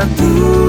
Satu